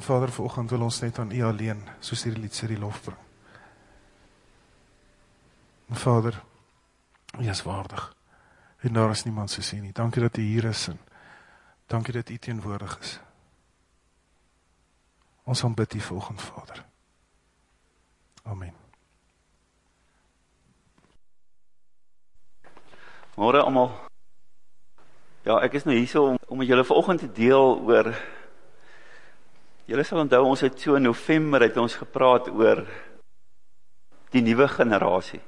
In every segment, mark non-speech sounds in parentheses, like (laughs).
En Vader, vanoggend wil ons net aan U alleen, soos hierdie lied sê, die lof bring. En Vader, U is waardig. En daar is niemand soos U nie. Dankie dat U hier is en dankie dat U teenwoordig is. Ons aanbid U vanoggend, Vader. Amen. Môre almal. Ja, ek is nou hier so om, om met julle vanoggend te deel oor Julle sal onthou ons het so in November het ons gepraat oor die nuwe generasie.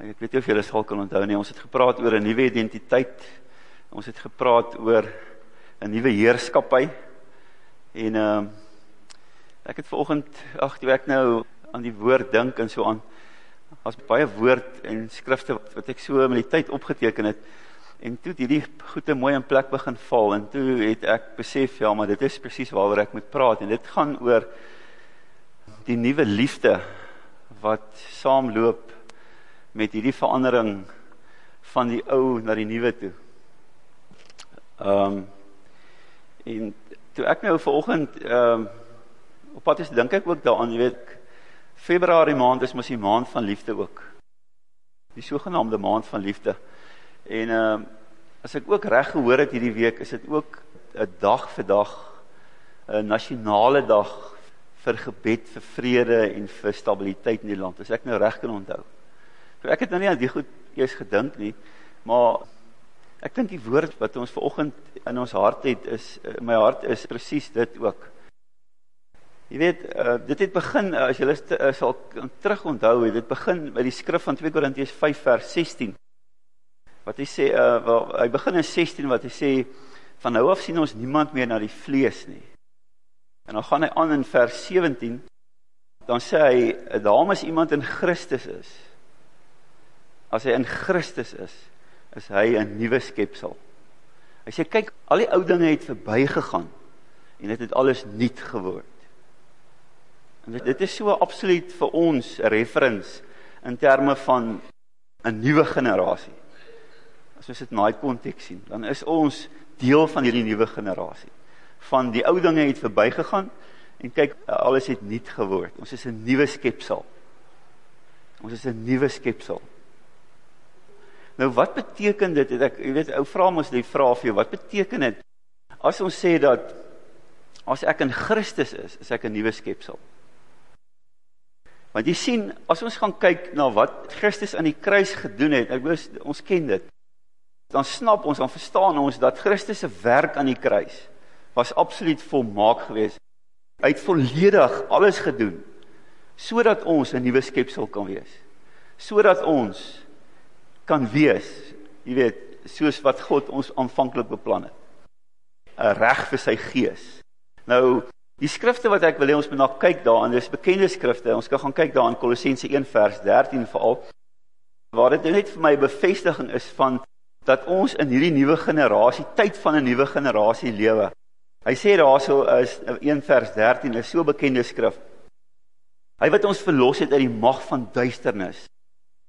Ek weet nie of julle sal kan onthou nie, ons het gepraat oor 'n nuwe identiteit. Ons het gepraat oor 'n nuwe heerskappy. En ehm uh, ek het vanoggend ag, ek nou aan die woord dink en so aan as baie woord en skrifte wat, wat ek so met die tyd opgeteken het. En toe het hierdie goede mooi in plek begin val en toe het ek besef ja, maar dit is presies waaroor ek moet praat en dit gaan oor die nuwe liefde wat saamloop met hierdie verandering van die ou na die nuwe toe. Ehm um, en toe ek nou ehm um, op pad is dink ek ook daaraan, jy weet Februarie maand is mos die maand van liefde ook. Die sogenaamde maand van liefde. En ehm uh, as ek ook reg gehoor het hierdie week, is dit ook 'n dag vir dag 'n nasionale dag vir gebed vir vrede en vir stabiliteit in die land. As ek nou reg kan onthou. So ek het nou nie aan die goed eers gedink nie, maar ek dink die woord wat ons vanoggend in ons hart het is in my hart is presies dit ook. Jy weet, uh, dit het begin as jy uh, sal terug onthou, dit begin by die skrif van 2 Korintiërs 5 vers 16 wat hy sê uh wel, hy begin in 16 wat hy sê van nou af sien ons niemand meer na die vlees nie. En dan gaan hy aan in vers 17 dan sê hy daarom as iemand in Christus is as hy in Christus is is hy 'n nuwe skepsel. Hy sê kyk al die ou dinge het verbygegaan en dit het alles nuut geword. En dit, dit is so absoluut vir ons 'n reference in terme van 'n nuwe generasie as ons dit in daai konteks sien, dan is ons deel van hierdie nuwe generasie. Van die ou dinge het verbygegaan en kyk alles het nuut geword. Ons is 'n nuwe skepsel. Ons is 'n nuwe skepsel. Nou wat beteken dit? Ek jy weet ou vra mos die vraag vir jou, wat beteken dit as ons sê dat as ek in Christus is, is ek 'n nuwe skepsel? Want jy sien, as ons gaan kyk na wat Christus aan die kruis gedoen het, ek wou ons ken dit dan snap ons, dan verstaan ons dat Christus werk aan die kruis was absoluut volmaak geweest. Hy het volledig alles gedoen sodat ons 'n nuwe skepsel kan wees. Sodat ons kan wees, jy weet, soos wat God ons aanvanklik beplan het. 'n Reg vir sy gees. Nou, die skrifte wat ek wil hê ons moet na kyk daarin, dis bekende skrifte. Ons kan gaan kyk daarin Kolossense 1 vers 13 veral waar dit net vir my bevestiging is van dat ons in hierdie nuwe generasie, tyd van 'n nuwe generasie lewe. Hy sê daarso is 1 vers 13 is so bekende skrif. Hy wat ons verlos het uit die mag van duisternis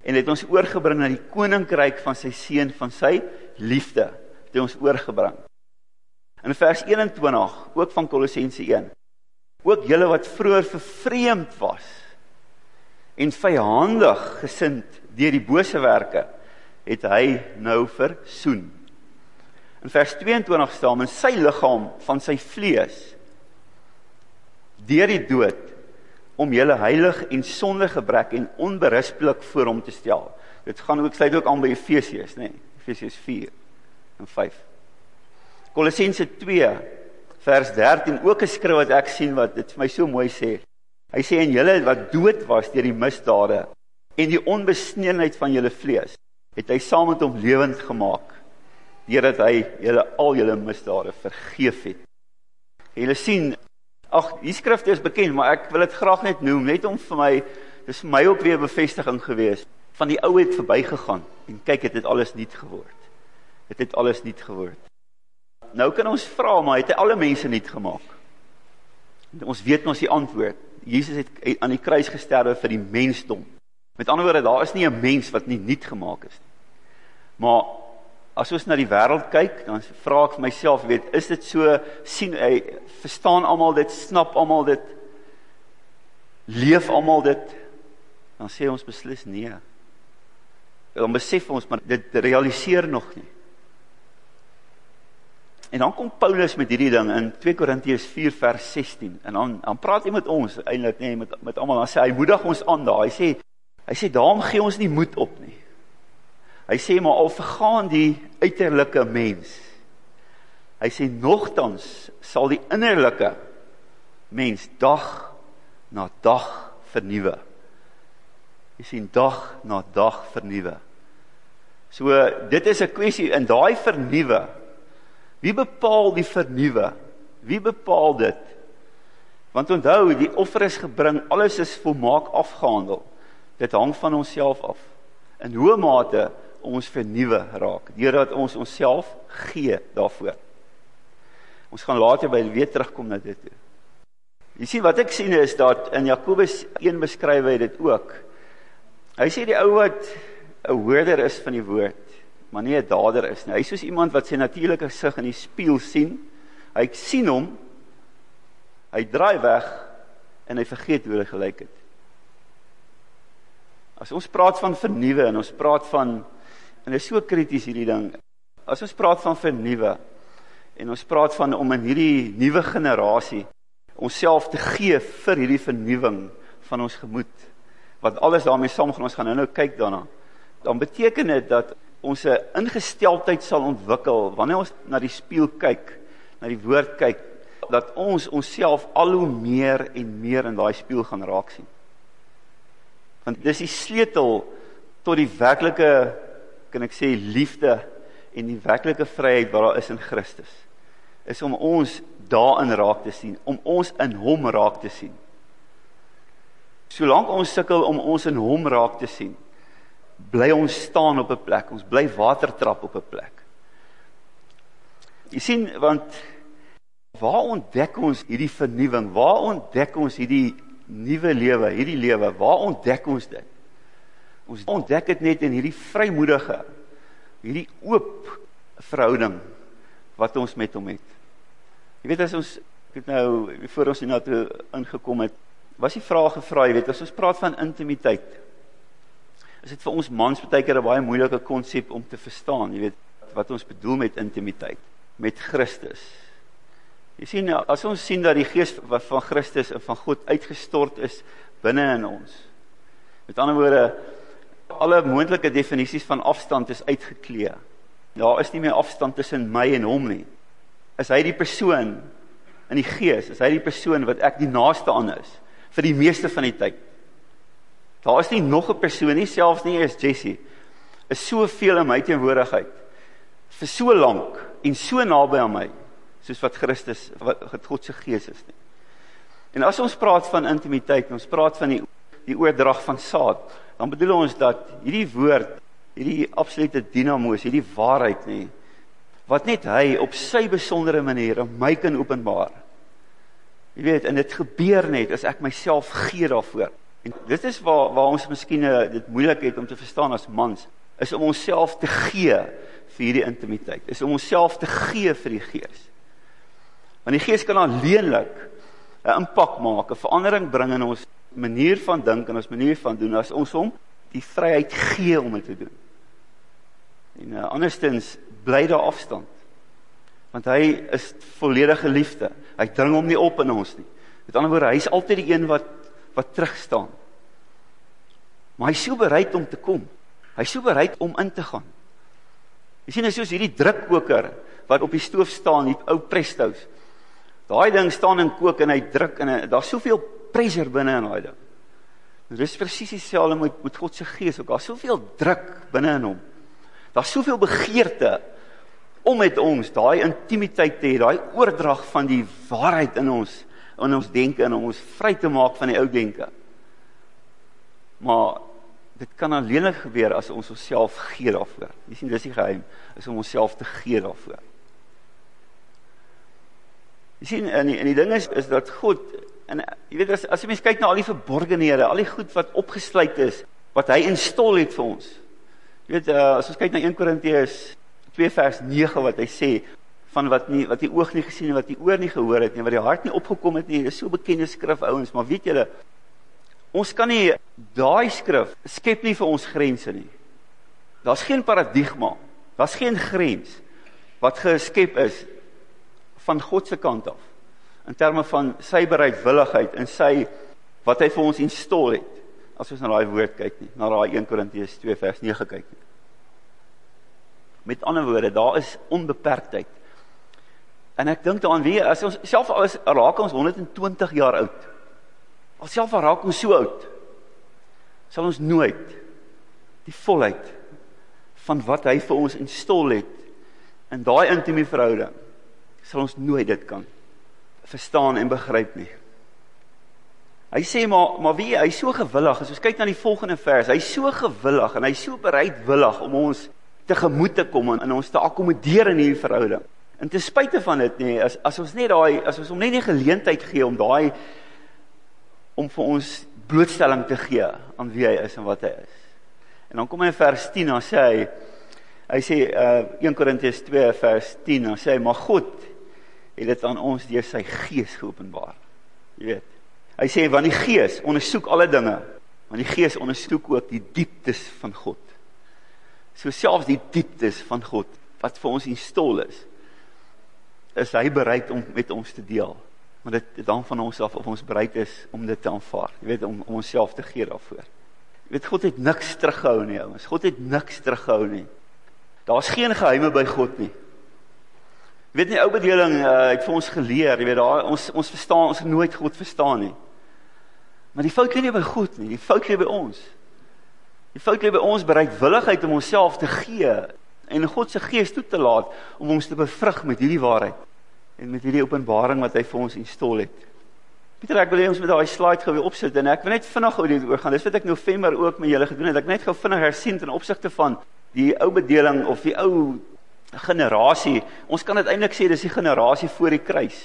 en het ons oorgebring na die koninkryk van sy seun van sy liefde, het ons oorgebring. In vers 21 ook van Kolossense 1. Ook julle wat vroeër vervreemd was en vyandig gesind deur die bose werke het hy nou versoen. In vers 22 staan in sy liggaam van sy vlees deur die dood om julle heilig en sonder gebrek en onberispelik voor hom te stel. Dit gaan ook sluit ook aan by Efesiërs, nê? Nee, Efesiërs 4 en 5. Kolossense 2 vers 13 ook 'n skrif wat ek sien wat dit vir my so mooi sê. Hy sê en julle wat dood was deur die misdade en die onbesneenheid van julle vlees het hy saam met hom lewend gemaak deurdat hy julle al julle misdade vergeef het. Julle sien, ag, die skrifte is bekend, maar ek wil dit graag net noem net om vir my dis vir my ook weer bevestiging gewees van die ou het verbygegaan en kyk het dit alles nuut geword. Dit het alles nuut geword. Nou kan ons vra, maar het hy alle mense nuut gemaak? En ons weet mos die antwoord. Jesus het aan die kruis gesterwe vir die mensdom. Met ander woorde, daar is nie 'n mens wat nie nuut gemaak is. Maar as ons na die wêreld kyk, dan vra ek myself, weet, is dit so sien hy verstaan almal dit, snap almal dit? Leef almal dit? Dan sê ons beslis nee. Dan besef ons maar dit realiseer nog nie. En dan kom Paulus met hierdie ding in 2 Korintiërs 4 vers 16 en dan dan praat hy met ons eintlik nê nee, met met almal dan sê hy moedig ons aan daar. Hy sê hy sê daarom gee ons nie moed op nie. Hy sê maar al vergaan die uiterlike mens. Hy sê nogtans sal die innerlike mens dag na dag vernuwe. Jy sien dag na dag vernuwe. So dit is 'n kwessie in daai vernuwe. Wie bepaal die vernuwe? Wie bepaal dit? Want onthou, die offer is gebring, alles is volmaak afgehandel. Dit hang van onsself af. In hoe mate ons vernuwe raak deurdat ons onsself gee daarvoor. Ons gaan later by weer terugkom na dit toe. Jy sien wat ek sien is dat in Jakobus 1 beskryf hy dit ook. Hy sê die ou wat 'n hoorder is van die woord, maar nie 'n dader is nie. Hy is soos iemand wat sy natuurlike sig in die spieël sien. Hy sien hom. Hy draai weg en hy vergeet hoe hy gelyk het. As ons praat van vernuwe en ons praat van En dit is so krities hierdie ding. As ons praat van vernuwe en ons praat van om in hierdie nuwe generasie onsself te gee vir hierdie vernuwing van ons gemoed wat alles daarmee saamgaan ons gaan nou-nou kyk daarna. Dan beteken dit dat ons 'n ingesteldheid sal ontwikkel wanneer ons na die spieël kyk, na die woord kyk, dat ons onsself al hoe meer en meer in daai spieël gaan raak sien. Want dis die sleutel tot die werklike kan ek sê liefde en die werklike vryheid wat daar is in Christus is om ons daarin raak te sien, om ons in hom raak te sien. Solank ons sukkel om ons in hom raak te sien, bly ons staan op 'n plek, ons bly watertrap op 'n plek. Jy sien want waar ontdek ons hierdie vernuwing? Waar ontdek ons hierdie nuwe lewe, hierdie lewe? Waar ontdek ons dit? Ons ontdek dit net in hierdie vrymoedige, hierdie oop verhouding wat ons met hom het. Jy weet as ons ek het nou voor ons hierna toe ingekom het, was die vraag gevra, jy weet, as ons praat van intimiteit, is dit vir ons mans 'n baie moeilike konsep om te verstaan, jy weet, wat ons bedoel met intimiteit met Christus. Jy sien as ons sien dat die gees wat van Christus en van God uitgestort is binne in ons. Met ander woorde, alle moontlike definisies van afstand is uitgeklee. Daar is nie meer afstand tussen my en hom nie. Is hy die persoon in die gees? Is hy die persoon wat ek die naaste aan is vir die meeste van die tyd? Daar is nie nog 'n persoon nie, selfs nie eens Jessie. Is soveel in my teenwoordigheid vir so lank en so naby aan my soos wat Christus wat God se gees is nie. En as ons praat van intimiteit, ons praat van die die oordrag van saad, dan bedoel ons dat hierdie woord, hierdie absolute dinamos, hierdie waarheid nê, wat net hy op sy besondere manier aan my kan openbaar. Jy weet, en dit gebeur net as ek myself gee daarvoor. En dit is waar waar ons miskien eh, dit moeilik het om te verstaan as mans, is om onsself te gee vir hierdie intimiteit. Is om onsself te gee vir die Gees. Want die Gees kan alleenlik 'n impak maak, 'n verandering bring in ons manier van dink en ons manier van doen as ons hom die vryheid gee om dit te doen. En uh, anderstens bly daar afstand. Want hy is volledige liefde. Hy dring hom nie op in ons nie. Met ander woorde, hy is altyd die een wat wat terug staan. Maar hy is so bereid om te kom. Hy is so bereid om in te gaan. Jy sien, is soos hierdie drukkoker wat op die stoof staan, die ou Prestos. Daai ding staan en kook en hy druk en daar's soveel pressure binne in daai ding. Dit is presies dieselfde met met God se gees ook. Daar's soveel druk binne in hom. Daar's soveel begeerte om met ons daai intimiteit te hê, daai oordrag van die waarheid in ons in ons denke en om ons vry te maak van die ou denke. Maar dit kan alleenlik gebeur as ons onsself gee daarvoor. Jy sien dis die geheim, is om onsself te gee daarvoor. Jy sien en die, en die ding is is dat God En jy weet as as jy mens kyk na al die verborgenhede, al die goed wat opgesluit is, wat hy instol het vir ons. Jy weet uh, as ons kyk na 1 Korintiërs 2 vers 9 wat hy sê van wat nie wat die oog nie gesien en wat die oor nie gehoor het nie, wat die hart nie opgekom het nie. Dis so bekende skrif ouens, maar weet julle ons kan nie daai skrif skep nie vir ons grense nie. Daar's geen paradigma. Daar's geen grens wat geskep is van God se kant af in terme van sy bereidwilligheid en sy wat hy vir ons instal het. As ons na daai woord kyk nie, na daai 1 Korintiërs 2 vers 9 kyk nie. Met ander woorde, daar is onbeperktheid. En ek dink daaraan wie as ons self al is raak ons 120 jaar oud. Alself raak ons so oud. Sal ons nooit die volheid van wat hy vir ons instal het in daai intieme verhouding sal ons nooit dit kan verstaan en begryp nie. Hy sê maar maar wie hy's so gewillig as ons kyk na die volgende vers, hy's so gewillig en hy's so bereidwillig om ons tegemoet te kom en ons te akkommodeer in hierdie verhouding. En ten spyte van dit nê, as as ons net daai as ons hom net die geleentheid gee om daai om vir ons blootstelling te gee aan wie hy is en wat hy is. En dan kom hy in vers 10 dan sê hy hy sê uh 1 Korintiërs 2 vers 10 dan sê hy maar God het dit aan ons deur sy gees geopenbaar. Jy weet. Hy sê want die gees ondersoek alle dinge, want die gees ondersoek ook die dieptes van God. So selfs die dieptes van God wat vir ons instol is, is hy bereid om met ons te deel. Maar dit hang van ons af of ons bereid is om dit te aanvaar. Jy weet om, om onsself te gee daarvoor. Jy weet God het niks teruggehou nie, ouens. God het niks teruggehou nie. Daar's geen geheime by God nie. Jy weet nie ou bedeling uh, het vir ons geleer, jy weet daar ons ons verstaan ons nooit God verstaan nie. Maar die fout lê nie by God nie, die fout lê by ons. Die fout lê by ons bereidwilligheid om onsself te gee en God se gees toe te laat om ons te bevrug met hierdie waarheid en met hierdie openbaring wat hy vir ons instol het. Pieter, ek wil hê ons moet daai slide gou weer opsit en ek wil net vinnig oor dit oorgaan. Dis wat ek November ook met julle gedoen het. Ek net gou vinnig hersien ten opsigte van die ou bedeling of die ou generasie. Ons kan dit eintlik sê dis die generasie voor die kruis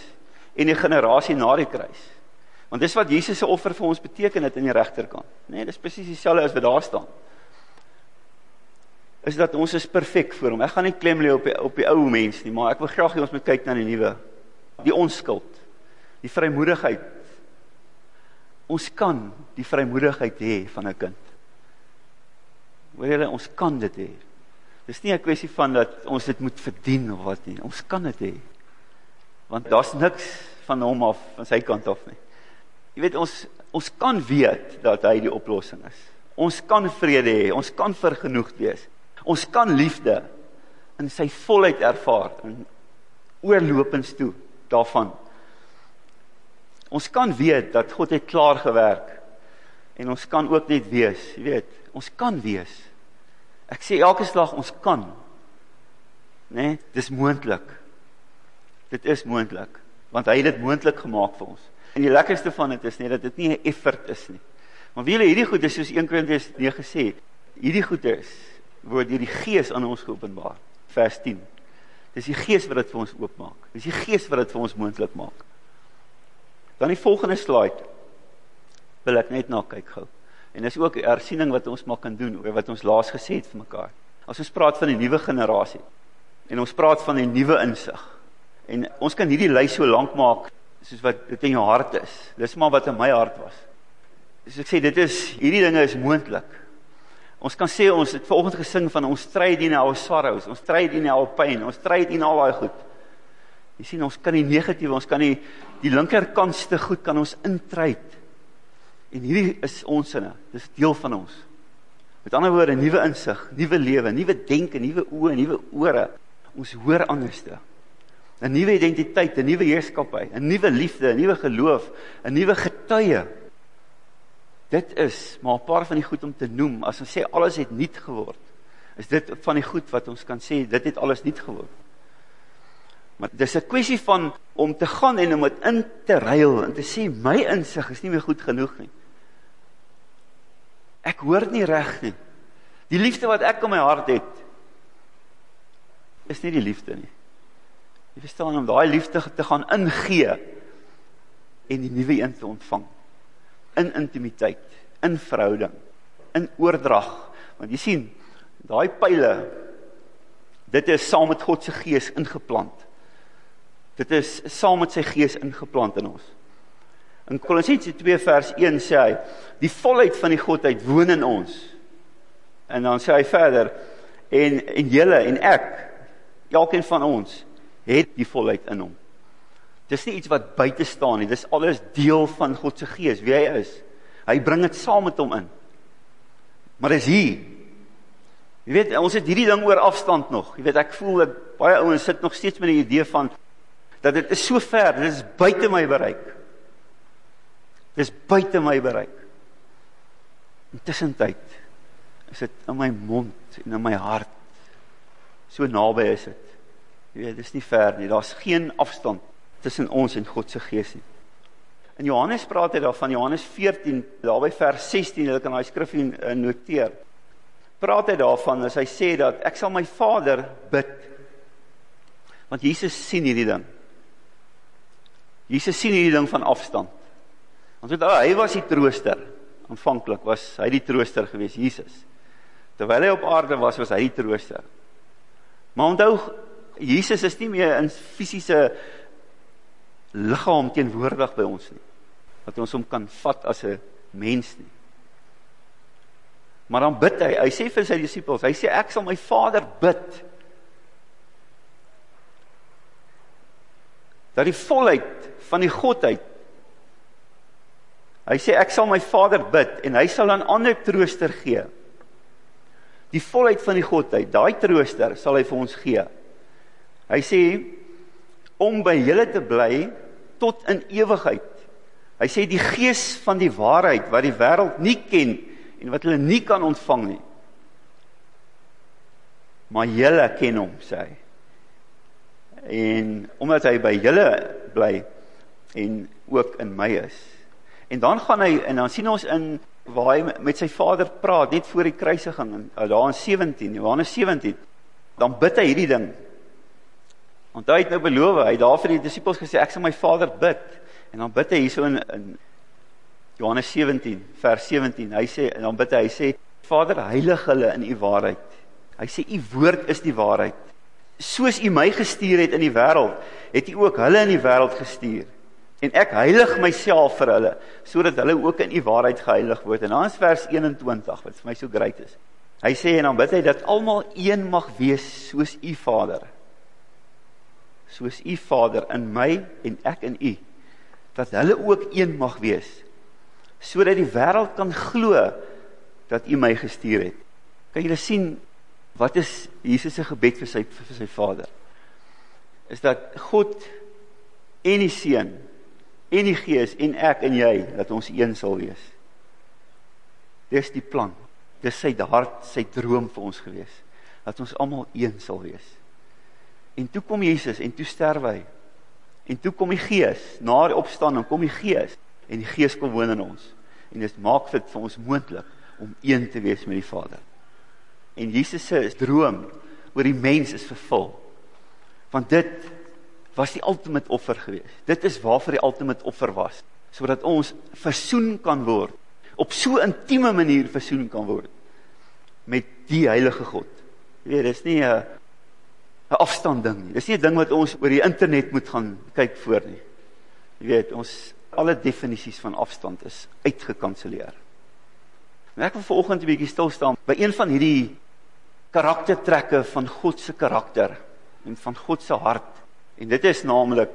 en die generasie na die kruis. Want dis wat Jesus se offer vir ons beteken het in die regterkant. Nee, dis presies dieselfde as wat daar staan is dat ons is perfek vir hom. Ek gaan nie klem lê op die, op die ou mens nie, maar ek wil graag hê ons moet kyk na die nuwe. Die onskuld. Die vrymoedigheid. Ons kan die vrymoedigheid hê van 'n kind. Hoor julle, ons kan dit hê. Dis nie 'n kwessie van dat ons dit moet verdien of wat nie. Ons kan dit hê. Want daar's niks van hom af van sy kant af nie. Jy weet ons ons kan weet dat hy die oplossing is. Ons kan vrede hê, ons kan vergenoegd wees. Ons kan liefde in sy volheid ervaar en oorlopends toe daarvan. Ons kan weet dat God het klaar gewerk en ons kan ook net wees, jy weet, ons kan wees. Ek sê elke slag ons kan. Né? Nee, dis moontlik. Dit is moontlik want hy het dit moontlik gemaak vir ons. En die lekkerste van dit is net dat dit nie 'n effort is nie. Maar wie julle hierdie goed is soos 1 Korintiërs 9 sê, hierdie goed is word deur die Gees aan ons geopenbaar. Vers 10. Dis die Gees wat dit vir ons oopmaak. Dis die Gees wat dit vir ons moontlik maak. Dan die volgende slide wil ek net na kyk gou. En dis ook 'n ersiening wat ons maar kan doen oor wat ons laas gesê het vir mekaar. As ons praat van die nuwe generasie en ons praat van die nuwe insig. En ons kan hierdie lys so lank maak soos wat dit in jou hart is. Dis maar wat in my hart was. Dus ek sê dit is hierdie dinge is moontlik. Ons kan sê ons het vanoggend gesing van ons stry in our sorrows, ons stry in our pain, ons stry in al daai goed. Jy sien ons kan die negatiewe, ons kan die die linkerkantste goed kan ons intryt. En hierdie is ons sinne, dis deel van ons. Met ander woorde, nuwe insig, nuwe lewe, nuwe denke, nuwe oë, nuwe ore. Ons hoor anderste. 'n Nuwe identiteit, 'n nuwe heerskappy, 'n nuwe liefde, 'n nuwe geloof, 'n nuwe getuie. Dit is maar 'n paar van die goed om te noem. As ons sê alles het nuut geword, is dit van die goed wat ons kan sê dit het alles nuut geword. Maar dis 'n kwessie van om te gaan en om dit in te ruil en te sê my insig is nie meer goed genoeg nie. Ek hoor nie reg nie. Die liefde wat ek in my hart het is nie die liefde nie. Jy verstaan om daai liefde te gaan ingee en die nuwe een te ontvang in intimiteit, in verhouding, in oordrag. Want jy sien, daai pile Dit is saam met God se gees ingeplant. Dit is saam met sy gees ingeplant in ons. In Kolossense 2 vers 1 sê hy, die volheid van die godheid woon in ons. En dan sê hy verder, en en julle en ek, elkeen van ons het die volheid in hom. Dis nie iets wat buite staan nie, dis alles deel van God se gees, wie hy is. Hy bring dit saam met hom in. Maar dis hier. Jy weet, ons het hierdie ding oor afstand nog. Jy weet, ek voel dat baie ouens sit nog steeds met die idee van dat dit is so ver, dit is buite my bereik. Dit is buite my bereik. Intussen tyd is dit in my mond en in my hart. So naby is dit. Jy weet, dit is nie ver nie. Daar's geen afstand tussen ons en God se gees nie. In Johannes praat hy daarvan Johannes 14, daarby vers 16, hulle kan daai skrif eh, noteer. Praat hy daarvan as hy sê dat ek sal my Vader bid. Want Jesus sien hierdie ding. Jesus sien hierdie ding van afstand. Want weet, hy was die trooster. Aanvanklik was hy die trooster gewees, Jesus. Terwyl hy op aarde was, was hy die trooster. Maar onthou, Jesus is nie meer in fisiese liggaam teenwoordig by ons nie dat ons hom kan vat as 'n mens nie. Maar dan bid hy. Hy sê vir sy disippels, hy sê ek sal my Vader bid dat die volheid van die godheid Hy sê ek sal my Vader bid en hy sal aan ander trooster gee. Die volheid van die godheid, daai trooster sal hy vir ons gee. Hy sê om by julle te bly tot in ewigheid. Hy sê die gees van die waarheid wat die wêreld nie ken en wat hulle nie kan ontvang nie. Maar julle ken hom, sê hy. En omdat hy by julle bly en ook in my is. En dan gaan hy en dan sien ons in waar hy met sy vader praat net voor die kruisiging in daar in 17, Johannes 17. Dan bid hy hierdie ding. Want hy het nou beloof, hy het daar vir die disippels gesê ek sal my vader bid En dan bid hy hierso in, in Johannes 17 vers 17. Hy sê en dan bid hy, hy sê Vader heilig hulle in u waarheid. Hy sê u woord is die waarheid. Soos u my gestuur het in die wêreld, het u ook hulle in die wêreld gestuur. En ek heilig myself vir hulle sodat hulle ook in u waarheid geheilig word. En dan is vers 21 wat vir my so great is. Hy sê en dan bid hy dat almal een mag wees soos u Vader. Soos u Vader in my en ek in u dat hulle ook een mag wees sodat die wêreld kan glo dat U my gestuur het. Kan julle sien wat is Jesus gebed vir sy vir sy Vader? Is dat God en die Seun en die Gees en ek en jy dat ons een sal wees. Dis die plan. Dis sy hart, sy droom vir ons gewees dat ons almal een sal wees. En toe kom Jesus en toe sterwe hy En toe kom die Gees, na die opstanding kom die Gees en die Gees kom woon in ons. En dit maak dit vir ons moontlik om een te wees met die Vader. En Jesus se droom oor die mens is vervul. Want dit was die ultimate offer gewees. Dit is waarvoor die ultimate offer was, sodat ons versoen kan word op so intieme manier versoen kan word met die heilige God. Jy weet, dis nie 'n 'n afstand ding nie. Dis nie 'n ding wat ons oor die internet moet gaan kyk voor nie. Jy weet, ons alle definisies van afstand is uitgekanselleer. En ek wil vanoggend 'n bietjie stil staan by een van hierdie karaktertrekke van God se karakter en van God se hart. En dit is naamlik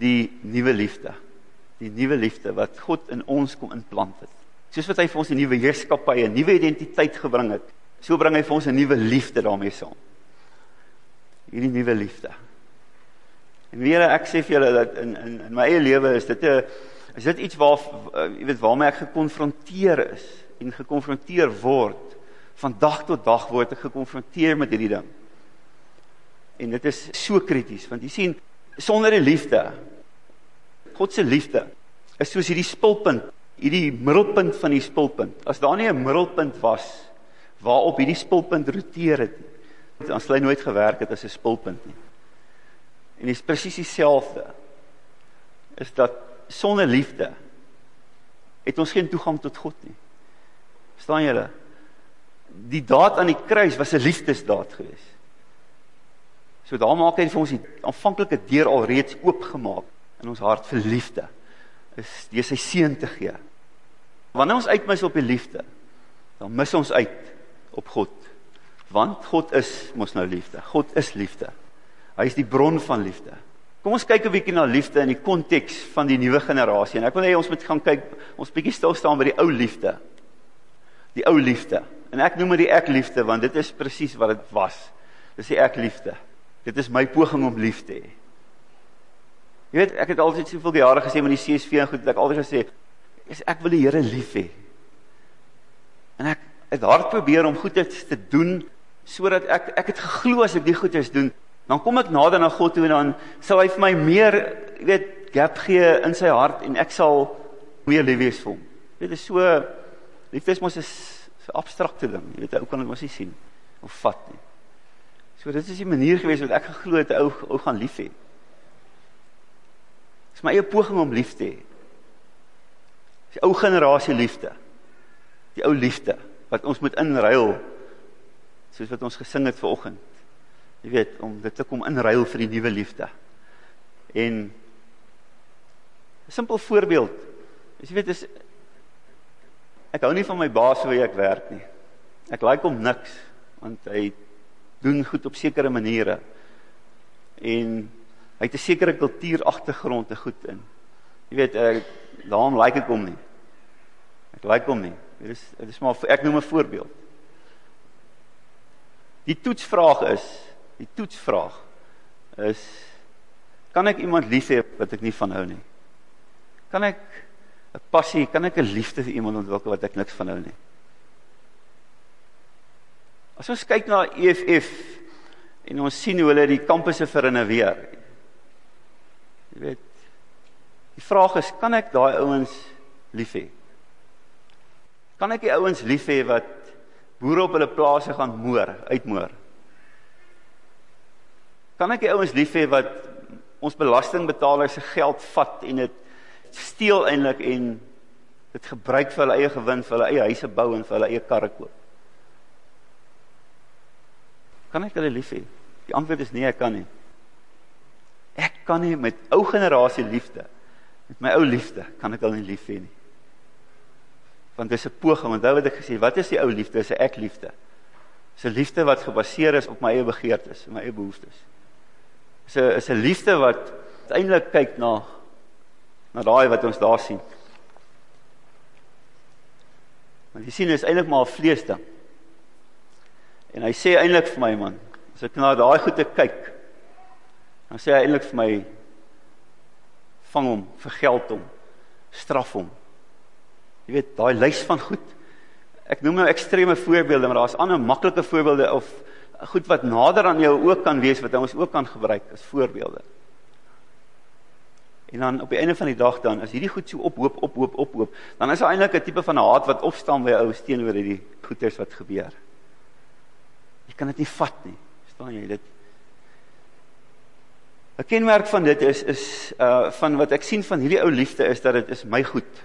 die nuwe liefde. Die nuwe liefde wat God in ons kom inplant het. Soos wat hy vir ons 'n nuwe heerskappy, 'n nuwe identiteit gebring het, so bring hy vir ons 'n nuwe liefde daarmee saam hierdie nuwe liefde. En weer ek sê vir julle dat in in in my eie lewe is dit 'n is dit iets waar jy weet waarmee ek gekonfronteer is en gekonfronteer word. Van dag tot dag word ek gekonfronteer met hierdie ding. En dit is so krities want jy sien sonder die liefde God se liefde is soos hierdie spulpunt, hierdie middelpunt van die spulpunt. As daar nie 'n middelpunt was waarop hierdie spulpunt roteer het dan sal hy nooit gewerk het as 'n spulpunt nie. En dit is presies dieselfde. Is dat sonder liefde het ons geen toegang tot God nie. Verstaan julle? die daad aan die kruis was 'n liefdesdaad geweest. So daar maak hy vir ons die aanvanklike deur alreeds oopgemaak in ons hart vir liefde. Is deur sy seun te gee. Wanneer ons uitmis op die liefde, dan mis ons uit op God. Want God is mos nou liefde. God is liefde. Hy is die bron van liefde. Kom ons kyk 'n bietjie na liefde in die konteks van die nuwe generasie. En ek wil hê ons moet gaan kyk, ons bietjie stil staan by die ou liefde. Die ou liefde. En ek noem dit die ek liefde want dit is presies wat dit was. Dis die ek liefde. Dit is my poging om lief te hê. Jy weet, ek het altyd soveel jare gesê met die CSV en goed, ek altyd gesê, ek wil die Here lief hê. En ek het hard probeer om goeie te doen sodat ek ek het geglo as ek die goedes doen, dan kom ek nader na God toe en dan sal hy vir my meer, jy weet, gap gee in sy hart en ek sal meer lief wees vir hom. Dit is so liefde is mos 'n abstrakte ding. Jy weet, ou kan dit mos nie sien of vat nie. So dit is die manier gewees wat ek geglo het ou ou gaan lief hê. Dis my eie poging om lief te hê. Die ou generasie liefde. Die ou liefde wat ons moet inruil soos wat ons gesing het vanoggend. Jy weet, om dit te kom inruil vir die nuwe liefde. En 'n simpel voorbeeld. Jy weet, is ek hou nie van my baas hoe ek werk nie. Ek like hom niks want hy doen goed op sekere maniere. En hy het 'n sekere kultuur agtergrond te goed in. Jy weet, ek daarom like ek hom nie. Ek like hom nie. Dit is dit is maar ek noem 'n voorbeeld. Die toetsvraag is, die toetsvraag is kan ek iemand lief hê wat ek nie van hou nie? Kan ek 'n passie, kan ek 'n liefde vir iemand ontwikkel wat ek niks van hou nie? As ons kyk na EFF en ons sien hoe hulle die kampusse verinneweer. Jy weet, die vraag is, kan ek daai ouens lief hê? Kan ek die ouens lief hê wat boere op hulle plase gaan moer, uitmoer? Kan ek die ouens lief hê wat ons belastingbetalers se geld vat en dit steel eintlik en dit gebruik vir hulle eie gewin, vir hulle eie huise bou en vir hulle eie karre koop? Kan ek hulle lief hê? Die antwoord is nee, ek kan nie. Ek kan nie met ou generasie liefde met my ou liefde kan ek hulle nie lief hê nie. Want dis 'n poging onthou wat ek gesê wat is die ou liefde? Is 'n ek liefde. Is 'n liefde wat gebaseer is op my eie begeertes my eie behoeftes. Is 'n is 'n liefde wat uiteindelik kyk na na daai wat ons daar sien. Want jy sien is eintlik maar 'n vlees ding en hy sê eintlik vir my man as ek na daai goed te kyk dan sê hy eintlik vir my vang hom vergeld hom straf hom Jy weet, daai lys van goed. Ek noem nou ekstreme voorbeelde, maar daar's ander maklike voorbeelde of goed wat nader aan jou ook kan wees wat ons ook kan gebruik as voorbeelde. En dan op die einde van die dag dan as hierdie goed so ophoop, ophoop, ophoop, dan is daar eintlik 'n tipe van haat wat opstaan by jou teenoor hierdie goeters wat gebeur. Jy kan dit nie vat nie. Verstaan jy dit? 'n Kenmerk van dit is is uh van wat ek sien van hierdie ou liefde is dat dit is my goed.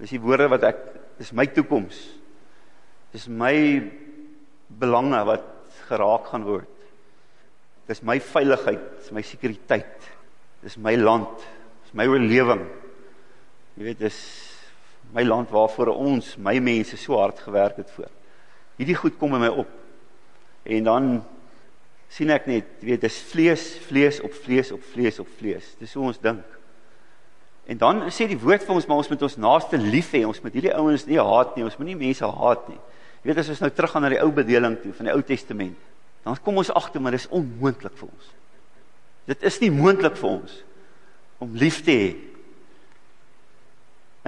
Dis die woorde wat ek dis my toekoms. Dis my belange wat geraak gaan word. Dis my veiligheid, dis my sekuriteit. Dis my land, dis my oorlewing. Jy weet dis my land waarvoor ons, my mense so hard gewerk het voor. Hierdie goed kom in my op. En dan sien ek net, weet dis vlees, vlees op vlees op vlees op vlees. Dis hoe ons dink. En dan sê die woord vir ons maar ons moet ons naaste lief hê. Ons moet hierdie ouens nie haat nie. Ons moenie mense haat nie. Jy weet as ons nou teruggaan na die ou bedeling toe van die Ou Testament, dan kom ons agter maar dis onmoontlik vir ons. Dit is nie moontlik vir ons om lief te hê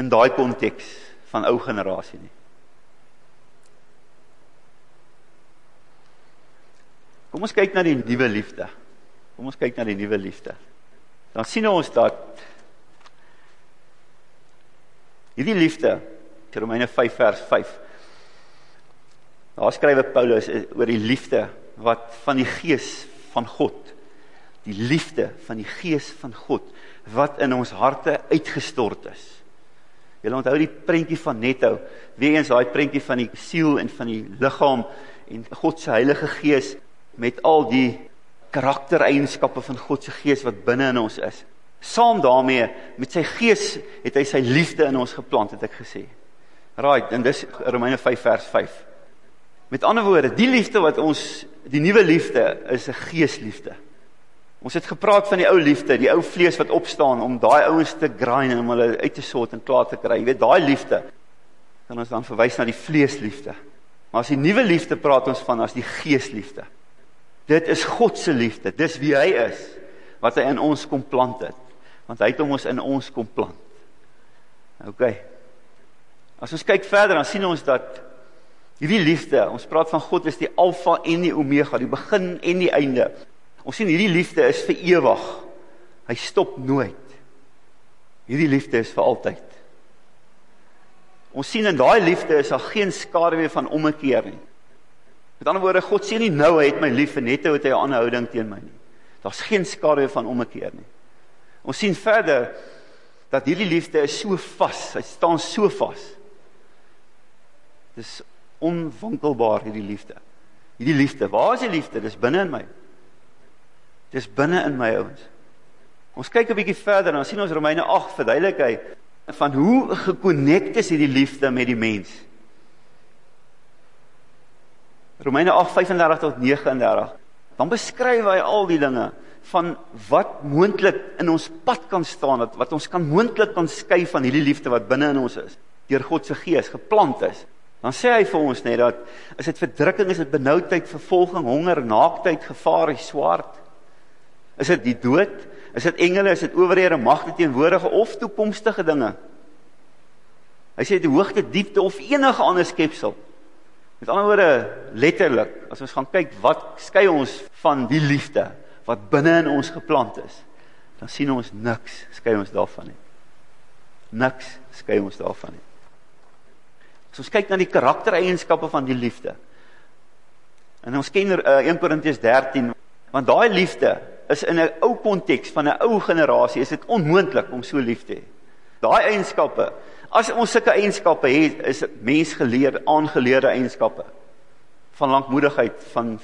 in daai konteks van ou generasie nie. Kom ons kyk na die nuwe liefde. Kom ons kyk na die nuwe liefde. Dan sien ons dat Hierdie liefde, Romeine 5 vers 5. Daar skryf Paulus oor die liefde wat van die gees van God, die liefde van die gees van God wat in ons harte uitgestort is. Julle onthou die prentjie van Netto, weer eens daai prentjie van die siel en van die liggaam en God se Heilige Gees met al die karaktereienskappe van God se Gees wat binne in ons is. Saam daarmee met sy Gees het hy sy liefde in ons geplant, het ek gesê. Right, en dis Romeine 5 vers 5. Met ander woorde, die liefde wat ons die nuwe liefde is 'n geesliefde. Ons het gepraat van die ou liefde, die ou vlees wat opstaan om daai ouens te grind en om hulle uit te sort en klaar te kry. Jy weet, daai liefde kan ons dan verwys na die vleesliefde. Maar as die nuwe liefde praat ons van as die geesliefde. Dit is God se liefde. Dis wie hy is wat hy in ons kom plant het. Want hy het hom ons in ons kom plant. OK. As ons kyk verder dan sien ons dat hierdie liefde, ons praat van God is die alfa en die omega, die begin en die einde. Ons sien hierdie liefde is vir ewig. Hy stop nooit. Hierdie liefde is vir altyd. Ons sien in daai liefde is daar geen skade meer van ommekeer nie. Met ander woorde, God sê nie nou hy het my lief en net het hy aanhouding teen my nie. Daar's geen skade van ommekeer nie. Ons sien verder dat hierdie liefde is so vas, hy staan so vas. Dis onwankelbaar hierdie liefde. Hierdie liefde, waar is die liefde? Dis binne in my. Dis binne in my ouens. Ons kyk 'n bietjie verder dan sien ons Romeine 8 verduidelik hy van hoe gekonnekt is hierdie liefde met die mens. Romeine 8:35 tot 39. Dan beskryf hy al die dinge van wat moontlik in ons pad kan staan wat wat ons kan moontlik kan skei van hierdie liefde wat binne in ons is deur God se gees geplant is. Dan sê hy vir ons net dat is dit verdrukking, is dit benoudheid, vervolging, honger, naaktheid, gevaar, swaard, Is dit die dood? Is dit engele? Is dit owerhede, magte teenwoordige of toekomstige dinge? Hy sê die hoogte, diepte of enige ander skepsel. Met ander woorde, letterlik, as ons gaan kyk wat skei ons van die liefde wat binne in ons geplant is, dan sien ons niks skei ons daarvan nie. Niks skei ons daarvan nie. As ons kyk na die karaktereienskappe van die liefde. En ons ken uh, 1 Korintiërs 13, want daai liefde is in 'n ou konteks van 'n ou generasie is dit onmoontlik om so lief te hê. Daai eienskappe, as ons sulke eienskappe het, is dit mensgeleerde, aangeleerde eienskappe van lankmoedigheid, van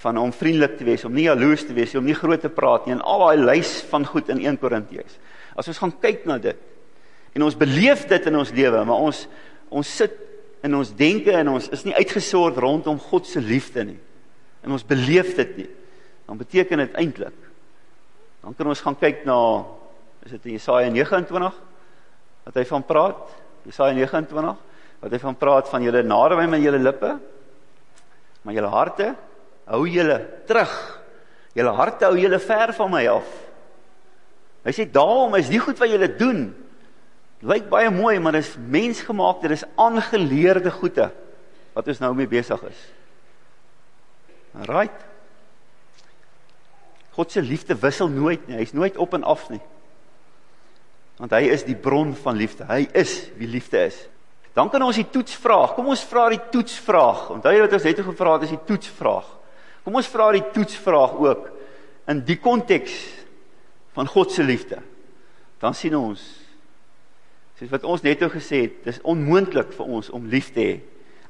van om vriendelik te wees, om nie jaloers te wees, om nie groot te praat nie en al daai lys van goed in 1 Korintiërs. As ons gaan kyk na dit en ons beleef dit in ons lewe, maar ons ons sit in ons denke en ons is nie uitgesort rondom God se liefde nie. En ons beleef dit nie dan beteken dit eintlik dan kan ons gaan kyk na is dit in Jesaja 29 wat hy van praat Jesaja 29 wat hy van praat van julle nader by my julle lippe maar julle harte hou julle terug julle harte hou julle ver van my af hy sê daarom is die goed wat julle doen lyk baie mooi maar dis mensgemaak dit is aangeleerde goede wat ons nou mee besig is right God se liefde wissel nooit nie. Hy's nooit op en af nie. Want hy is die bron van liefde. Hy is wie liefde is. Dan kan ons die toetsvraag. Kom ons vra die toetsvraag. Onthou jy wat ons net gevra het, is die toetsvraag. Kom ons vra die toetsvraag ook in die konteks van God se liefde. Dan sien ons soos wat ons net nou gesê het, dis onmoontlik vir ons om lief te hê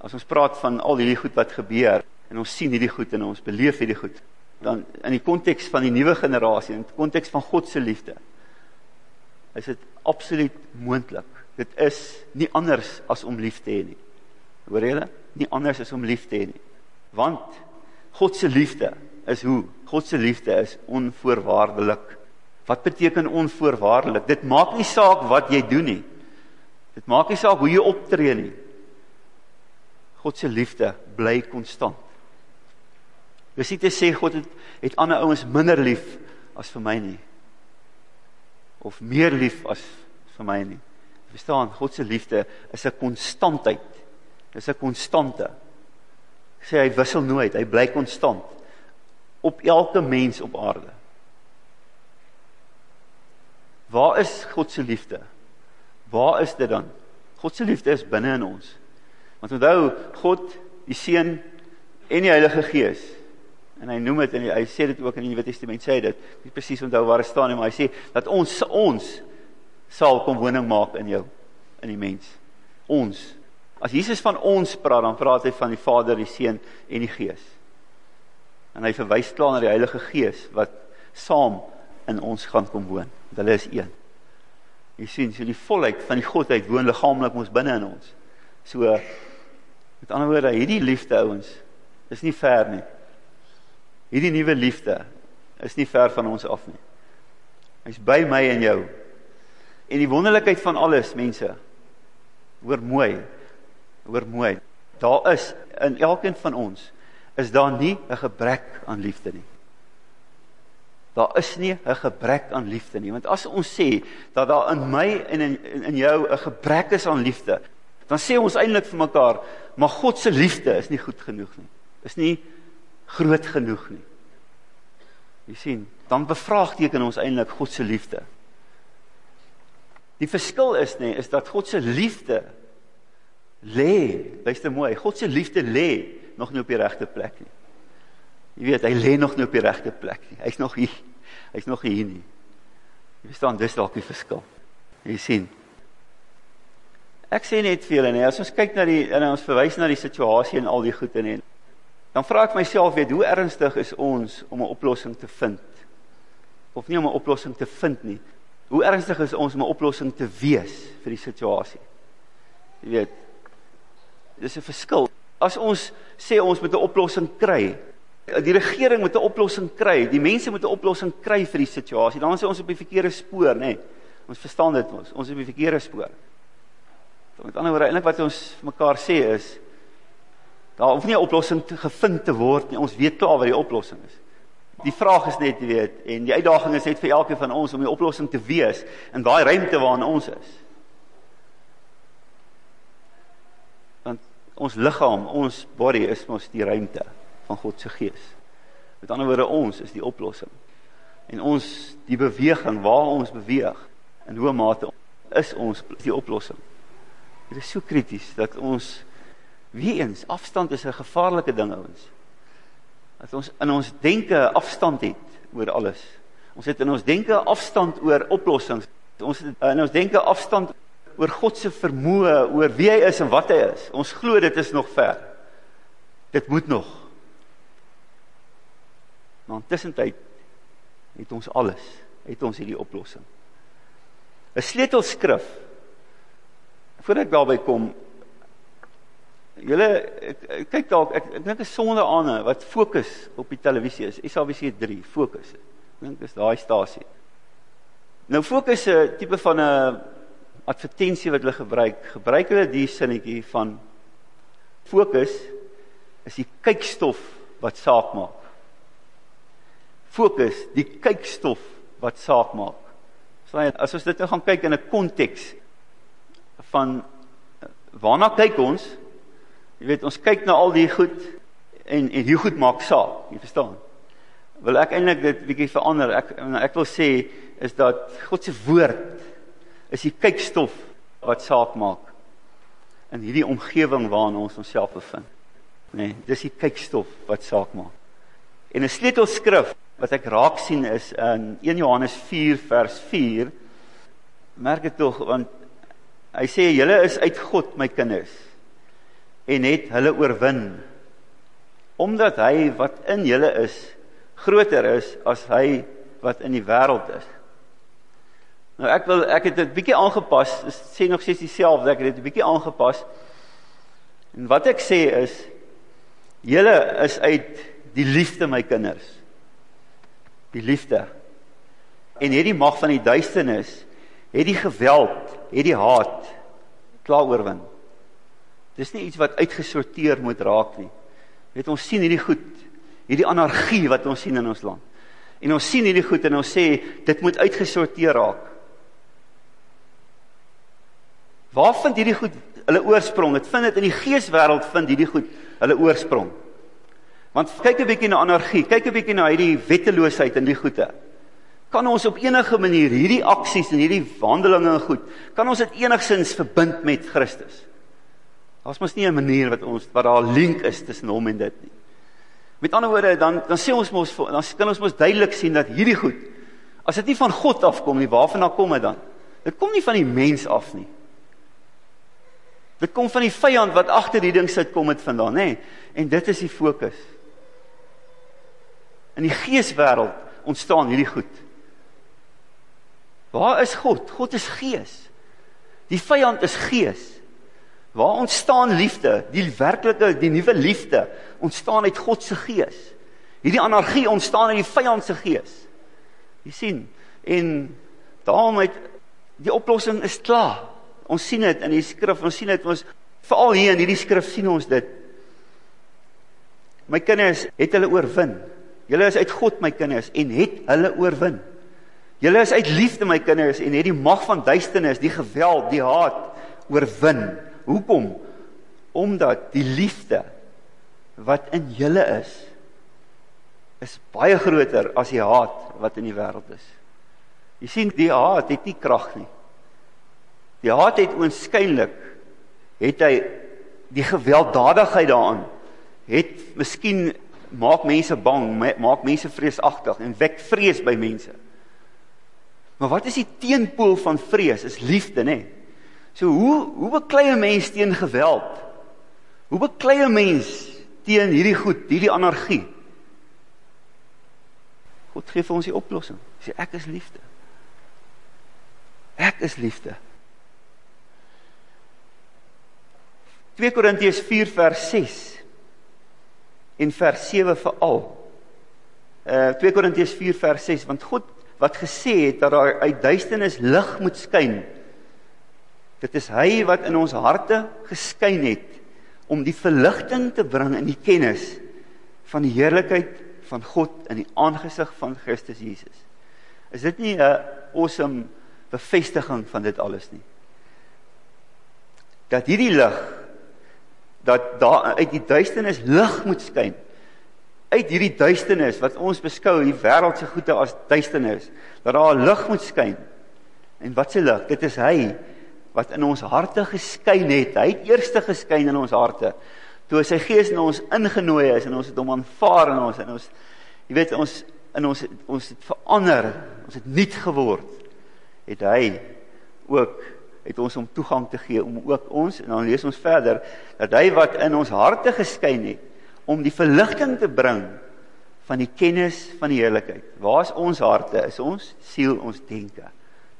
as ons praat van al hierdie goed wat gebeur en ons sien hierdie goed en ons beleef hierdie goed dan in die konteks van die nuwe generasie in die konteks van God se liefde is dit absoluut moontlik. Dit is nie anders as om lief te hê nie. Hoor julle? Nie anders as om lief te hê nie. Want God se liefde is hoe? God se liefde is onvoorwaardelik. Wat beteken onvoorwaardelik? Dit maak nie saak wat jy doen nie. Dit maak nie saak hoe jy optree nie. God se liefde bly konstant. Dis nie te sê God het het ander ouens minder lief as vir my nie. Of meer lief as vir my nie. Verstaan, God se liefde is 'n konstantheid. Dis 'n konstante. Sê hy wissel nooit, hy bly konstant op elke mens op aarde. Waar is God se liefde? Waar is dit dan? God se liefde is binne in ons. Want onthou, God, die Seun en die Heilige Gees En hy noem dit en hy sê dit ook in die Nuwe Testament sê dit. Nie presies onthou waar dit staan maar hy sê dat ons ons sal kom woning maak in jou in die mens. Ons. As Jesus van ons praat, dan praat hy van die Vader, die Seun en die Gees. En hy verwys klaar na die Heilige Gees wat saam in ons gaan kom woon. Want hulle is een. Jy sien, so die volheid van die Godheid woon liggaamlik mos binne in ons. So met ander woorde, hierdie liefde ouens is nie ver nie. Hierdie nuwe liefde is nie ver van ons af nie. Hy's by my en jou. En die wonderlikheid van alles, mense, hoor mooi. Hoor mooi. Daar is in elkeen van ons is daar nie 'n gebrek aan liefde nie. Daar is nie 'n gebrek aan liefde nie, want as ons sê dat daar in my en in in jou 'n gebrek is aan liefde, dan sê ons eintlik vir mekaar, maar God se liefde is nie goed genoeg nie. Is nie groot genoeg nie. Jy sien, dan bevraagteken ons eintlik God se liefde. Die verskil is nê is dat God se liefde lê, luister mooi, God se liefde lê nog nie op die regte plek nie. Jy weet, hy lê nog nie op die regte plek nie. Hy's nog hier. Hy's nog hier nie. Jy verstaan, dis dalk die verskil. Jy sien. Ek sê net vir julle, nee, as ons kyk na die en ons verwys na die situasie en al die goed in en dan vra ek myself weet hoe ernstig is ons om 'n oplossing te vind? Of nie om 'n oplossing te vind nie. Hoe ernstig is ons om 'n oplossing te wees vir die situasie? Jy weet, dis 'n verskil. As ons sê ons moet 'n oplossing kry, die regering moet 'n oplossing kry, die mense moet 'n oplossing kry vir die situasie. Dan is ons op die verkeerde spoor, nê. Nee. Ons verstaan dit mos. Ons is op die verkeerde spoor. Met ander woorde, eintlik wat ons mekaar sê is daar hoef nie 'n oplossing gevind te word nie. Ons weet klaar wat die oplossing is. Die vraag is net, jy weet, en die uitdaging is net vir elkeen van ons om die oplossing te wees in daai ruimte waarin ons is. Want ons liggaam, ons body is mos die ruimte van God se gees. Met ander woorde ons is die oplossing. En ons die beweging waar ons beweeg in hoe mate is ons die oplossing. Dit is so krities dat ons wie eens afstand is 'n gevaarlike ding ouens. Dat ons in ons denke afstand het oor alles. Ons het in ons denke afstand oor oplossings. Ons het in ons denke afstand oor God se vermoë, oor wie hy is en wat hy is. Ons glo dit is nog ver. Dit moet nog. Maar intussen het ons alles, het ons hierdie oplossing. 'n Sleutelskrif. Voordat ek daarby kom, julle kyk dalk ek ek dink 'n sonde aan wat fokus op die televisie is. SABC 3 fokus. Ek dink dis daai stasie. Nou fokus 'n tipe van 'n advertensie wat hulle gebruik. Gebruik hulle die sinnetjie van fokus is die kykstof wat saak maak fokus, die kykstof wat saak maak. So as ons dit nou gaan kyk in 'n konteks van waarna kyk ons? Jy weet, ons kyk na al die goed en en hier goed maak saak, jy verstaan? Wil ek eintlik dit bietjie verander. Ek ek wil sê is dat God se woord is die kykstof wat saak maak in hierdie omgewing waarin ons onsself bevind. Nee, dis die kykstof wat saak maak. En 'n sleutelskrif wat ek raak sien is in 1 Johannes 4 vers 4 merk dit tog want hy sê julle is uit God my kinders en het hulle oorwin. Omdat hy wat in julle is groter is as hy wat in die wêreld is. Nou ek wil ek het dit bietjie aangepas sê nog steeds dieselfde ek het dit bietjie aangepas. En wat ek sê is julle is uit die liefde my kinders. Die liefde. En het die mag van die duisternis het die geweld het die haat klaar oorwin dis nie iets wat uitgesorteer moet raak nie. Weet ons sien hierdie goed hierdie anargie wat ons sien in ons land. En ons sien hierdie goed en ons sê dit moet uitgesorteer raak. Waar vind hierdie goed hulle oorsprong? Dit vind dit in die geeswêreld vind hierdie goed hulle oorsprong. Want kyk 'n bietjie na anargie, kyk 'n bietjie na hierdie wetteloosheid in die goeie. Kan ons op enige manier hierdie aksies en hierdie handelinge en goed, kan ons dit enigsins verbind met Christus? Daar's mos nie 'n manier wat ons wat daar link is tussen hom en dit nie. Met ander woorde, dan dan sê ons mos dan kan ons mos duidelik sien dat hierdie goed as dit nie van God afkom nie, waarvan dan kom dit dan? Dit kom nie van die mens af nie. Dit kom van die vyand wat agter die ding sit kom dit vandaan, nê? En dit is die fokus. In die geeswêreld ontstaan hierdie goed. Waar is God? God is gees. Die vyand is gees. Waar ontstaan liefde? Die werklike, die nuwe liefde ontstaan uit God se gees. Hierdie anargie ontstaan uit die vyand se gees. Jy sien, en daarom het die oplossing is klaar. Ons sien dit in die skrif, ons sien dit ons veral hier in hierdie skrif sien ons dit. My kinders het hulle oorwin. Julle is uit God my kinders en het hulle oorwin. Julle is uit liefde my kinders en het die mag van duisternis, die geweld, die haat oorwin. Hoekom? Omdat die liefde wat in julle is is baie groter as die haat wat in die wêreld is. Jy sien die haat het nie krag nie. Die haat het oënskynlik het hy die gewelddadigheid daarin het miskien maak mense bang, maak mense vreesagtig en wek vrees by mense. Maar wat is die teenpool van vrees? Is liefde, nê? So hoe hoe beklei 'n mens teen geweld? Hoe beklei 'n mens teen hierdie goed, hierdie anargie? God gee vir ons die oplossing. Hy sê ek is liefde. Ek is liefde. 2 Korintiërs 4 vers 6 en vers 7 veral. Uh 2 Korintiërs 4 vers 6 want God wat gesê het dat daar uit duisternis lig moet skyn. Dit is hy wat in ons harte geskyn het om die verligting te bring in die kennis van die heerlikheid van God in die aangesig van Christus Jesus. Is dit nie 'n awesome bevestiging van dit alles nie? Dat hierdie lig dat daar uit die duisternis lig moet skyn. Uit hierdie duisternis wat ons beskou die wêreldse goede as duisternis, dat daar lig moet skyn. En wat se lig? Dit is hy wat in ons harte geskyn het. Hy het eers geskyn in ons harte. Toe sy gees in ons ingenooi is en ons het hom aanvaar in ons en ons jy weet ons in ons ons het verander. Ons het nuut geword. Het hy ook het ons om toegang te gee om ook ons en dan lees ons verder dat hy wat in ons harte geskyn het om die verligting te bring van die kennis van die heerlikheid. Waar is ons harte? Is ons siel, ons denke.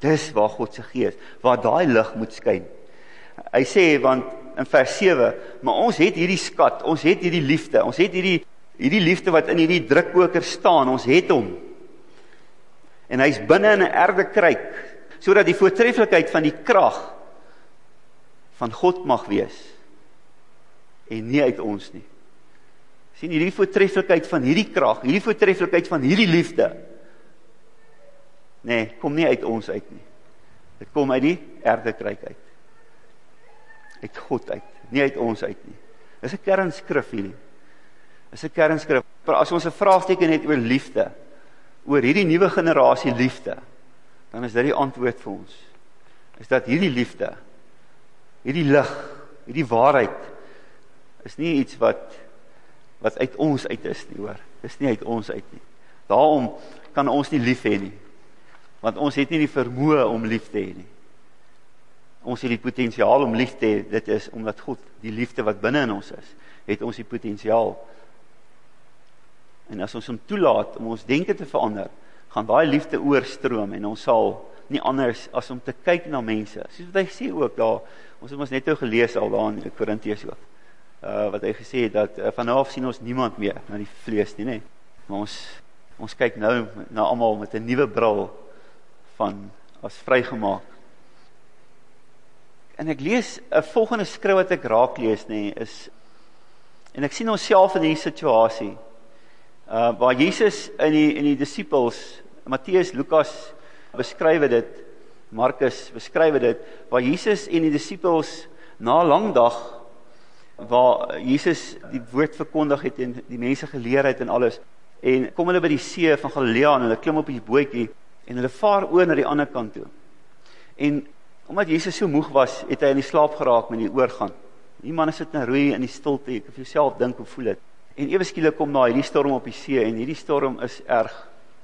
Dis waar God se gees, waar daai lig moet skyn. Hy sê want in vers 7, maar ons het hierdie skat, ons het hierdie liefde, ons het hierdie hierdie liefde wat in hierdie drukkoker staan, ons het hom. En hy's binne in 'n erde kruik sodat die voortreffelikheid van die krag van God mag wees en nie uit ons nie. sien hierdie voortreffelikheid van hierdie krag, hierdie voortreffelikheid van hierdie liefde nee, kom nie uit ons uit nie. Dit kom uit die erdekryk uit. Uit God uit, nie uit ons uit nie. Dis 'n kernskrif hierdie. Dis 'n kernskrif. Maar as ons 'n vraagteken het oor liefde, oor hierdie nuwe generasie liefde, dan is dit die antwoord vir ons. Is dat hierdie liefde, hierdie lig, hierdie waarheid is nie iets wat wat uit ons uit is nie, hoor. Dis nie uit ons uit nie. Daarom kan ons nie lief hê nie. Want ons het nie die vermoë om lief te hê nie. Ons het die potensiaal om lief te hê. Dit is omdat God die liefde wat binne in ons is, het ons die potensiaal. En as ons hom toelaat om ons denke te verander, gaan daai liefde oorstroom en ons sal nie anders as om te kyk na mense. Soos wat hy sê ook daar, ons het ons net nou gelees al daar in Korintiërs ook. Uh wat hy gesê het dat uh, vanaf sien ons niemand meer na die vlees nie, nê. Maar ons ons kyk nou na almal met 'n nuwe bril van as vrygemaak. En ek lees 'n volgende skrif wat ek raak lees nê is en ek sien onsself in hierdie situasie uh waar Jesus in die in die disippels Matteus, Lukas beskryf dit, Markus beskryf dit waar Jesus en die disippels na 'n lang dag waar Jesus die woord verkondig het en die mense geleer het en alles en kom hulle by die see van Galilea en hulle klim op die bootjie en hulle vaar oor na die ander kant toe. En omdat Jesus so moeg was, het hy in die slaap geraak met die oorgang. Die manne sit net roei in die stilte. Ek kan vir jouself dink hoe voel dit. En ewe skielik kom daar hierdie storm op die see en hierdie storm is erg.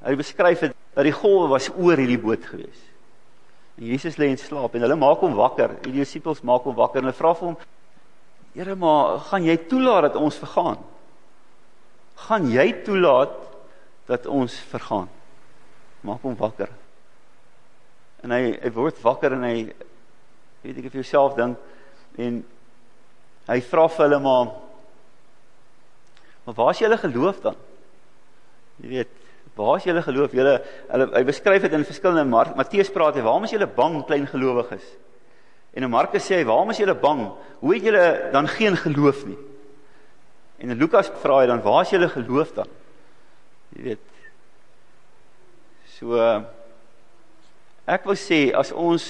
Hy beskryf dit dat die golwe was oor hierdie boot gewees. En Jesus lê in slaap en hulle maak hom wakker. Die disippels maak hom wakker en hulle vra vir hom: "Here, maar gaan jy toelaat dat ons vergaan? Gaan jy toelaat dat ons vergaan?" Maak hom wakker. En hy hy word wakker en hy weet ek of jy jouself dink en hy vra vir hulle maar maar waar is julle geloof dan? Jy weet, waar is julle geloof? Julle hulle hy beskryf dit in verskillende Mark, Matteus praat hy, waarom is julle bang klein gelowiges? En in Markus sê hy, waarom is julle bang? Hoe het julle dan geen geloof nie? En in Lukas vra hy dan, waar is julle geloof dan? Jy weet. So ek wil sê as ons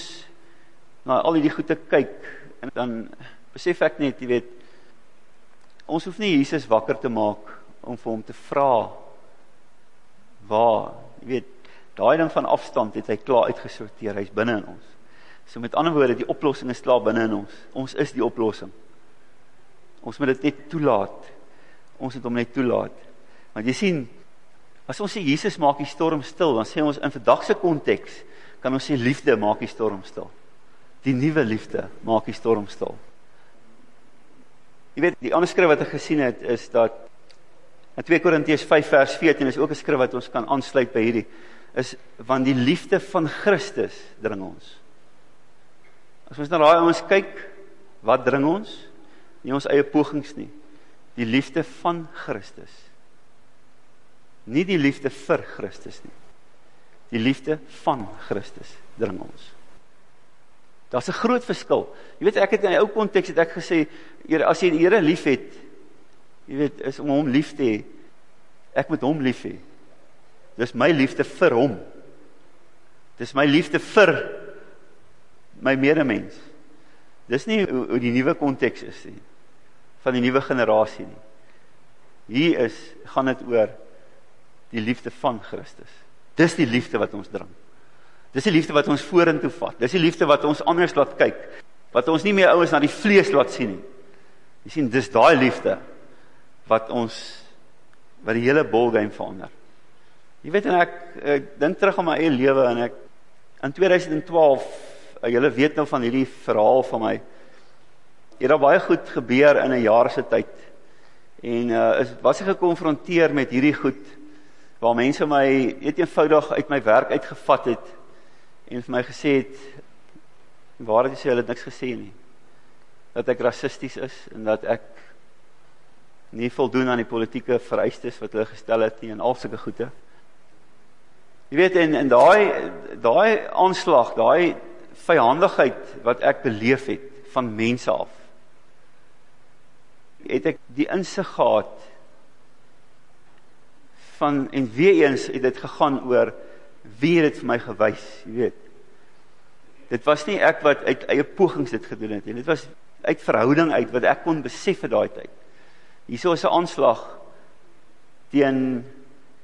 na al hierdie goede kyk en dan besef ek net, jy weet, ons hoef nie Jesus wakker te maak om vir hom te vra waar, jy weet, daai ding van afstand het hy klaar uitgesorteer, hy's binne in ons. So met ander woorde, die oplossing is klaar binne in ons. Ons is die oplossing. Ons moet dit net toelaat. Ons moet hom net toelaat. Want jy sien, as ons sê Jesus maak die storm stil, dan sê ons in vandag se konteks kan ons sê liefde maak die storm stil. Die nuwe liefde maak die storm stil. Jy weet, die ander skrif wat ek gesien het is dat In 2 Korintiërs 5 vers 14 is ook 'n skrif wat ons kan aansluit by hierdie is want die liefde van Christus dring ons. As ons na daai ouens kyk, wat dring ons? Nie ons eie pogings nie. Die liefde van Christus. Nie die liefde vir Christus nie. Die liefde van Christus dring ons. Daar's 'n groot verskil. Jy weet ek het in 'n ou konteks het ek gesê, Here, as jy die Here liefhet, jy weet, is om hom lief te hê. Ek moet hom lief hê. Dis my liefde vir hom. Dis my liefde vir my medemens. Dis nie hoe, hoe die nuwe konteks is nie van die nuwe generasie nie. Hier is gaan dit oor die liefde van Christus. Dis die liefde wat ons dring. Dis die liefde wat ons vorentoe vat. Dis die liefde wat ons anders laat kyk. Wat ons nie meer ouens na die vlees laat sien nie. Jy sien, dis daai liefde wat ons wat die hele ballgame verander. Jy weet en ek ek dink terug aan my eie lewe en ek in 2012 eh, julle weet nou van hierdie verhaal van my. Het daar baie goed gebeur in 'n jaar se tyd. En uh is was ek gekonfronteer met hierdie goed waar mense my net eenvoudig uit my werk uitgevat het en vir my gesê het waar het jy sê hulle het niks gesê nie. Dat ek rassisties is en dat ek nie voldoen aan die politieke vereistes wat hulle gestel het nie en al sulke goede. Jy weet en en daai daai aanslag, daai vyandigheid wat ek beleef het van mense af. Het ek die insig gehad van en weer eens het dit gegaan oor wie het dit vir my gewys, jy weet. Dit was nie ek wat uit eie pogings dit gedoen het nie. Dit was uit verhouding uit wat ek kon besef vir daai tyd. Hierso is 'n aanslag teen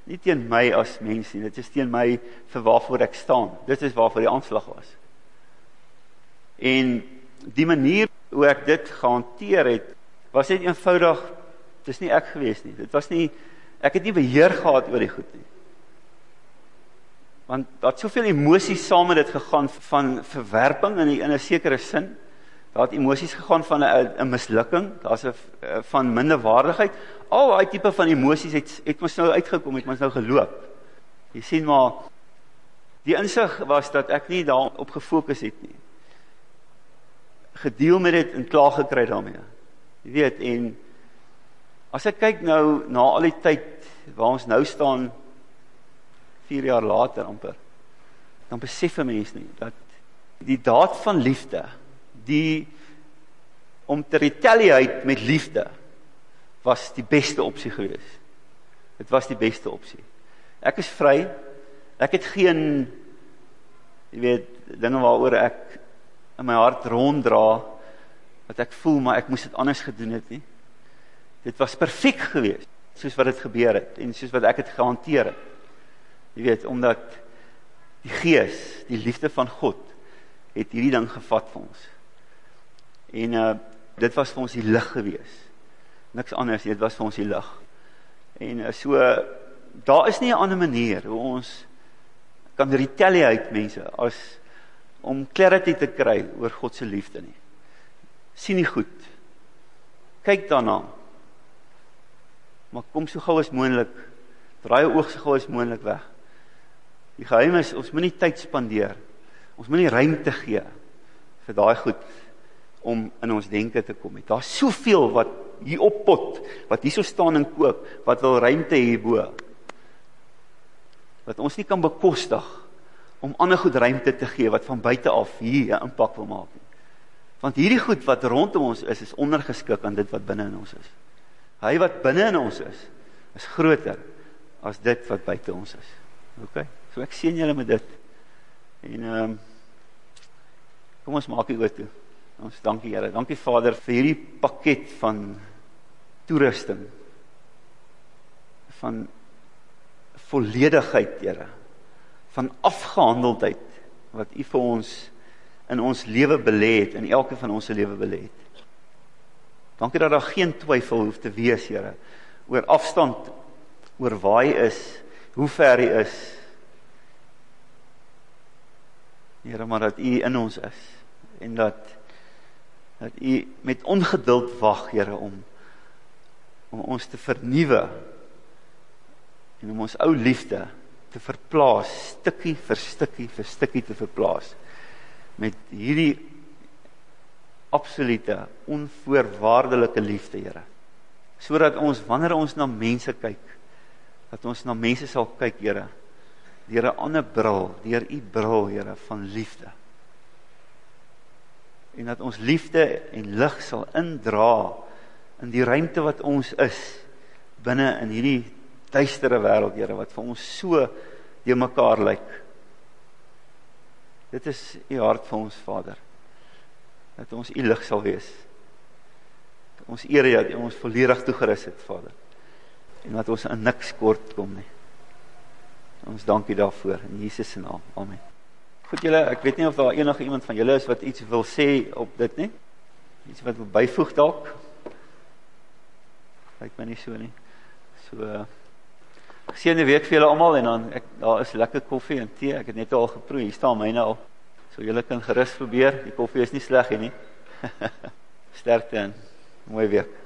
nie teen my as mens nie, dit is teen my vir waarvoor ek staan. Dit is waarvoor die aanslag was. En die manier hoe ek dit gehanteer het, was net eenvoudig dis nie ek gewees nie. Dit was nie ek het nie beheer gehad oor die goed nie. Want daar het soveel emosies saam met dit gegaan van verwerping in 'n in 'n sekere sin Daar het emosies gegaan van 'n 'n mislukking, daar's 'n eh, van minderwaardigheid. Al daai tipe van emosies het het ons nou uitgekom, het ons nou geloop. Jy sien maar die insig was dat ek nie daarop gefokus het nie. Gedeel met dit en klaar gekry daarmee. Jy weet en as ek kyk nou na al die tyd waar ons nou staan 4 jaar later amper dan besef 'n mens nie dat die daad van liefde die om te retaliate met liefde was die beste opsie gewees. Dit was die beste opsie. Ek is vry. Ek het geen jy weet dinge waaroor ek in my hart ronddra wat ek voel maar ek moes dit anders gedoen het nie. Dit was perfek geweest soos wat dit gebeur het en soos wat ek dit gehanteer het. Jy weet omdat die gees, die liefde van God het hierdie ding gevat vir ons. En uh dit was vir ons die lig gewees. Niks anders, dit was vir ons die lig. En uh, so daar is nie 'n ander manier hoe ons kan retaliate mense as om clarity te kry oor God se liefde nie. sien nie goed. Kyk daarna. Maar kom so gou as moontlik. Draai jou oog so gou as moontlik weg. Die geheim is ons moenie tyd spandeer. Ons moenie ruimte gee vir daai goed om in ons denke te kom. Daar's soveel wat hier op pot, wat hierso staan en kook, wat wil ruimte hierbo. Wat ons nie kan bekostig om ander goed ruimte te gee wat van buite af hier 'n impak wil maak nie. Want hierdie goed wat rondom ons is, is ondergeskik aan dit wat binne in ons is. Hy wat binne in ons is, is groter as dit wat buite ons is. OK. So ek sien julle met dit. En ehm um, kom ons maak dit oor toe. Ons dankie Here. Dankie Vader vir hierdie pakket van toerusting van volledigheid, Here van afgehandeldheid wat U vir ons in ons lewe belê het, in elke van ons se lewe belê het. Dankie dat daar geen twyfel hoef te wees, Here, oor afstand, oor waar hy is, hoe ver hy is. Here, maar dat U in ons is en dat dat U met ongeduld wag, Here, om om ons te vernuwe en om ons ou liefde te verplaas, stukkie vir stukkie vir stukkie te verplaas met hierdie absolute onvoorwaardelike liefde, Here. Sodat ons wanneer ons na mense kyk, dat ons na mense sal kyk, Here, deur 'n ander bril, deur u bril, Here, van liefde. En dat ons liefde en lig sal indra in die ruimte wat ons is binne in hierdie duistere wêreld, Here, wat vir ons so de mekaar lyk. Dit is u hart vir ons Vader. Dat ons u lig sal wees. Dat ons eer dat u ons volledig toegerus het, Vader. En dat ons in niks kort kom nie. Ons dankie daarvoor in Jesus se naam. Amen. Goed julle, ek weet nie of daar enige iemand van julle is wat iets wil sê op dit nie. Iets wat wil byvoeg dalk. Lyk my nie so nie. So uh, Geseënde week vir julle almal en dan ek daar is lekker koffie en tee. Ek het net al geproe. Hier staan myne al. So julle kan gerus probeer. Die koffie is nie sleg nie. (laughs) Sterkte en mooi week.